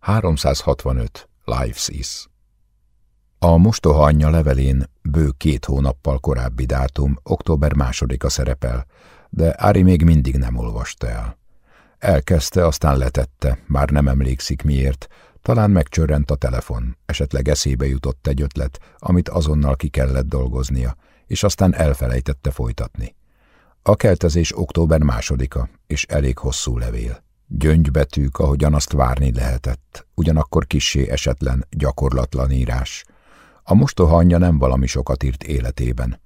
365. Lives is. A mostoha anyja levelén bő két hónappal korábbi dátum, október másodika szerepel, de Ári még mindig nem olvasta el. Elkezdte, aztán letette, már nem emlékszik miért, talán megcsörrent a telefon, esetleg eszébe jutott egy ötlet, amit azonnal ki kellett dolgoznia, és aztán elfelejtette folytatni. A keltezés október másodika, és elég hosszú levél. Gyöngybetűk, ahogyan azt várni lehetett, ugyanakkor kissé esetlen, gyakorlatlan írás. A mostoha anyja nem valami sokat írt életében.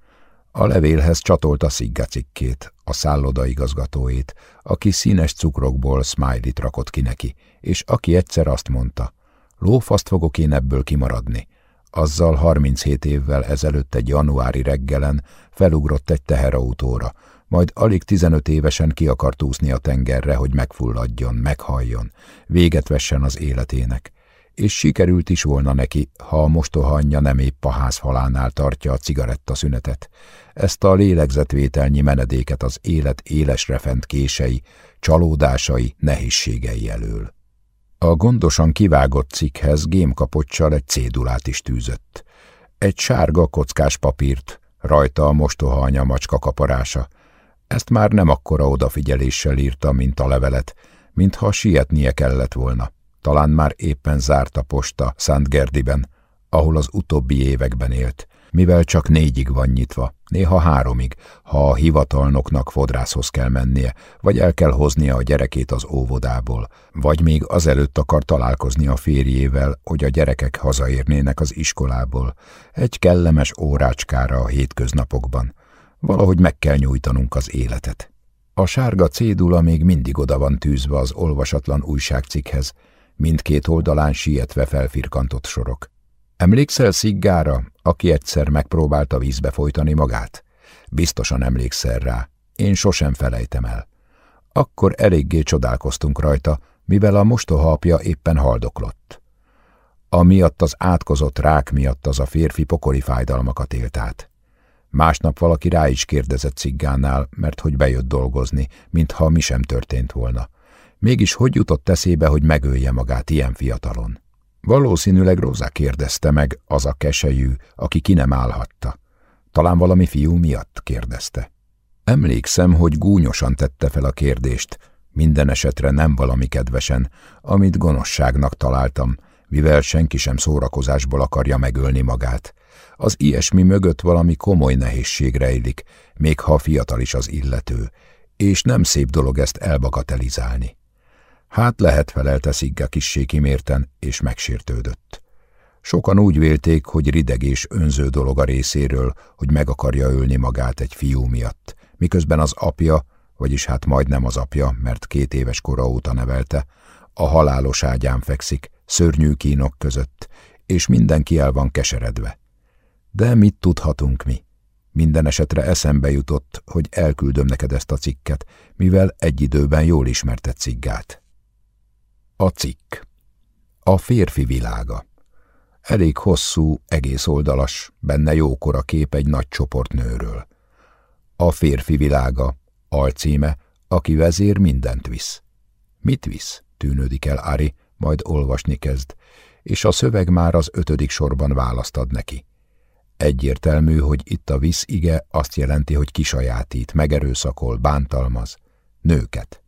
A levélhez csatolta Szigga cikkét, a szálloda igazgatóét, aki színes cukrokból smiley rakott ki neki, és aki egyszer azt mondta, lófaszt fogok én ebből kimaradni. Azzal 37 évvel ezelőtt egy januári reggelen felugrott egy teherautóra, majd alig 15 évesen ki akart úszni a tengerre, hogy megfulladjon, meghalljon, véget vessen az életének. És sikerült is volna neki, ha a mostoha nem épp a ház falánál tartja a cigarettaszünetet. Ezt a lélegzetvételnyi menedéket az élet élesre fent kései, csalódásai, nehézségei elől. A gondosan kivágott cikkhez gémkapocsal egy cédulát is tűzött. Egy sárga kockás papírt, rajta a mostoha anya macska kaparása, ezt már nem akkora odafigyeléssel írta, mint a levelet, mintha sietnie kellett volna. Talán már éppen zárt a posta Szentgerdiben, ahol az utóbbi években élt, mivel csak négyig van nyitva, néha háromig, ha a hivatalnoknak fodrászhoz kell mennie, vagy el kell hoznia a gyerekét az óvodából, vagy még azelőtt akar találkozni a férjével, hogy a gyerekek hazaérnének az iskolából, egy kellemes órácskára a hétköznapokban. Valahogy meg kell nyújtanunk az életet. A sárga cédula még mindig oda van tűzve az olvasatlan újságcikkhez, mindkét oldalán sietve felfirkantott sorok. Emlékszel Sziggára, aki egyszer megpróbálta vízbe folytani magát? Biztosan emlékszel rá. Én sosem felejtem el. Akkor eléggé csodálkoztunk rajta, mivel a mostoha apja éppen haldoklott. Amiatt az átkozott rák miatt az a férfi pokoli fájdalmakat élt át. Másnap valaki rá is kérdezett ciggánál, mert hogy bejött dolgozni, mintha mi sem történt volna. Mégis hogy jutott eszébe, hogy megölje magát ilyen fiatalon? Valószínűleg Rosa kérdezte meg, az a keselyű, aki ki nem állhatta. Talán valami fiú miatt kérdezte. Emlékszem, hogy gúnyosan tette fel a kérdést, minden esetre nem valami kedvesen, amit gonoszságnak találtam, mivel senki sem szórakozásból akarja megölni magát. Az ilyesmi mögött valami komoly nehézség rejlik, még ha fiatal is az illető, és nem szép dolog ezt elbagatelizálni. Hát lehet felelte Szigga kissé kimérten, és megsértődött. Sokan úgy vélték, hogy rideg és önző dolog a részéről, hogy meg akarja ölni magát egy fiú miatt, miközben az apja, vagyis hát majdnem az apja, mert két éves kora óta nevelte, a halálos ágyán fekszik, szörnyű kínok között, és mindenki el van keseredve. De mit tudhatunk mi? Minden esetre eszembe jutott, hogy elküldöm neked ezt a cikket, mivel egy időben jól ismerted ciggát. A cikk. A férfi világa. Elég hosszú, egész oldalas, benne jókora kép egy nagy csoport nőről. A férfi világa, alcíme, aki vezér mindent visz. Mit visz? tűnődik el Ari, majd olvasni kezd, és a szöveg már az ötödik sorban választ ad neki. Egyértelmű, hogy itt a visz ige azt jelenti, hogy kisajátít, megerőszakol, bántalmaz. Nőket.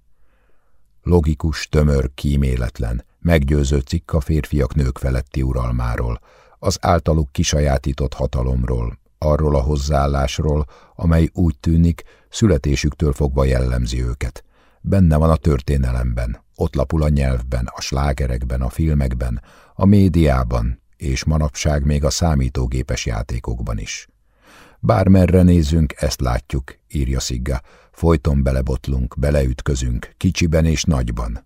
Logikus, tömör, kíméletlen, meggyőző cikk a férfiak nők feletti uralmáról, az általuk kisajátított hatalomról, arról a hozzáállásról, amely úgy tűnik, születésüktől fogva jellemzi őket. Benne van a történelemben, ott lapul a nyelvben, a slágerekben, a filmekben, a médiában, és manapság még a számítógépes játékokban is. Bármerre nézünk, ezt látjuk, írja Szigga, folyton belebotlunk, beleütközünk, kicsiben és nagyban.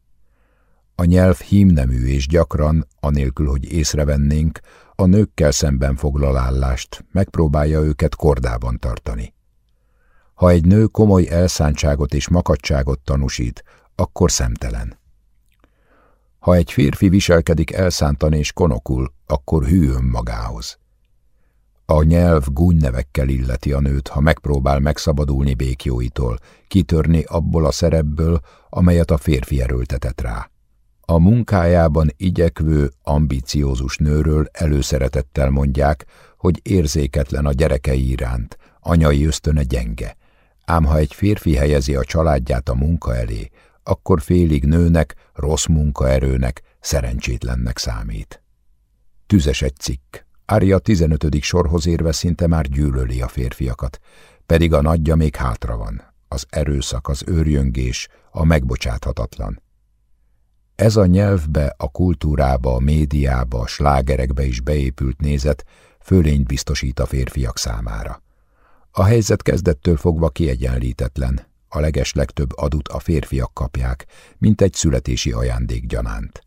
A nyelv hímnemű és gyakran, anélkül, hogy észrevennénk, a nőkkel szemben foglal állást, megpróbálja őket kordában tartani. Ha egy nő komoly elszántságot és makacságot tanúsít, akkor szemtelen. Ha egy férfi viselkedik elszántan és konokul, akkor hű önmagához. A nyelv gúnynevekkel illeti a nőt, ha megpróbál megszabadulni békjóitól, kitörni abból a szerepből, amelyet a férfi erőltetett rá. A munkájában igyekvő, ambiciózus nőről előszeretettel mondják, hogy érzéketlen a gyerekei iránt, anyai ösztöne gyenge. Ám ha egy férfi helyezi a családját a munka elé, akkor félig nőnek, rossz munkaerőnek, szerencsétlennek számít. Tüzes egy cikk. Ária 15. sorhoz érve szinte már gyűlöli a férfiakat, pedig a nagyja még hátra van. Az erőszak, az őrjöngés, a megbocsáthatatlan. Ez a nyelvbe, a kultúrába, a médiába, a slágerekbe is beépült nézet fölényt biztosít a férfiak számára. A helyzet kezdettől fogva kiegyenlítetlen, a leges legtöbb adut a férfiak kapják, mint egy születési ajándék gyanánt.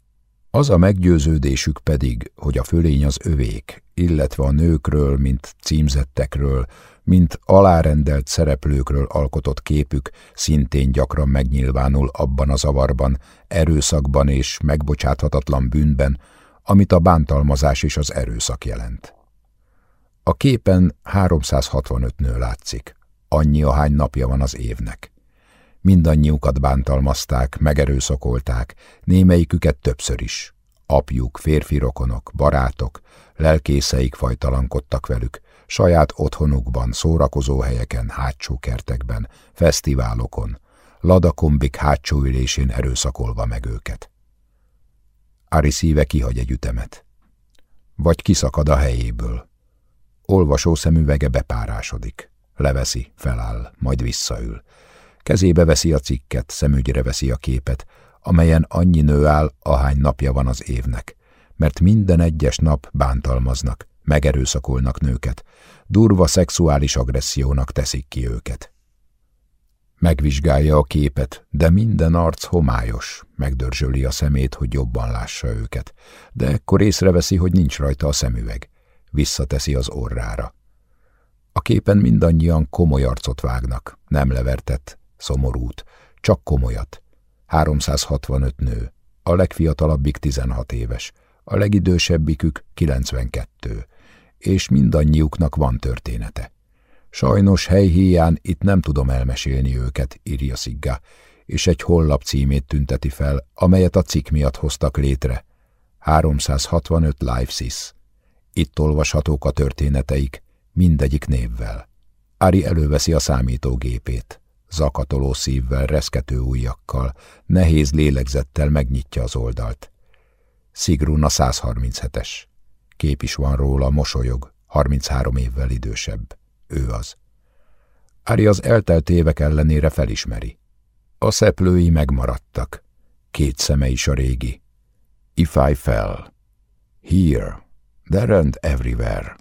Az a meggyőződésük pedig, hogy a fölény az övék, illetve a nőkről, mint címzettekről, mint alárendelt szereplőkről alkotott képük szintén gyakran megnyilvánul abban a zavarban, erőszakban és megbocsáthatatlan bűnben, amit a bántalmazás és az erőszak jelent. A képen 365 nő látszik, annyi ahány napja van az évnek. Mindannyiukat bántalmazták, megerőszakolták, némelyiküket többször is. Apjuk, férfi rokonok, barátok, lelkészeik fajtalankodtak velük, saját otthonukban, szórakozó helyeken, hátsó kertekben, fesztiválokon, ladakombik hátsó ülésén erőszakolva meg őket. Ári szíve kihagy egy ütemet. Vagy kiszakad a helyéből. Olvasó szemüvege bepárásodik. Leveszi, feláll, majd visszaül. Kezébe veszi a cikket, szemügyre veszi a képet, amelyen annyi nő áll, ahány napja van az évnek, mert minden egyes nap bántalmaznak, megerőszakolnak nőket, durva szexuális agressziónak teszik ki őket. Megvizsgálja a képet, de minden arc homályos, megdörzsöli a szemét, hogy jobban lássa őket, de ekkor észreveszi, hogy nincs rajta a szemüveg. Visszateszi az orrára. A képen mindannyian komoly arcot vágnak, nem levertett, szomorút, csak komolyat. 365 nő, a legfiatalabbik 16 éves, a legidősebbikük 92, és mindannyiuknak van története. Sajnos helyhíján itt nem tudom elmesélni őket, írja Szigga, és egy hollap címét tünteti fel, amelyet a cikk miatt hoztak létre. 365 Life Sis. Itt olvashatók a történeteik, mindegyik névvel. Ari előveszi a számítógépét. Zakatoló szívvel, reszkető ujjakkal, nehéz lélegzettel megnyitja az oldalt. Szigrun a 137-es. Kép is van róla, mosolyog, 33 évvel idősebb. Ő az. Ari az eltelt évek ellenére felismeri. A szeplői megmaradtak. Két szeme is a régi. If I fell. Here. There and everywhere.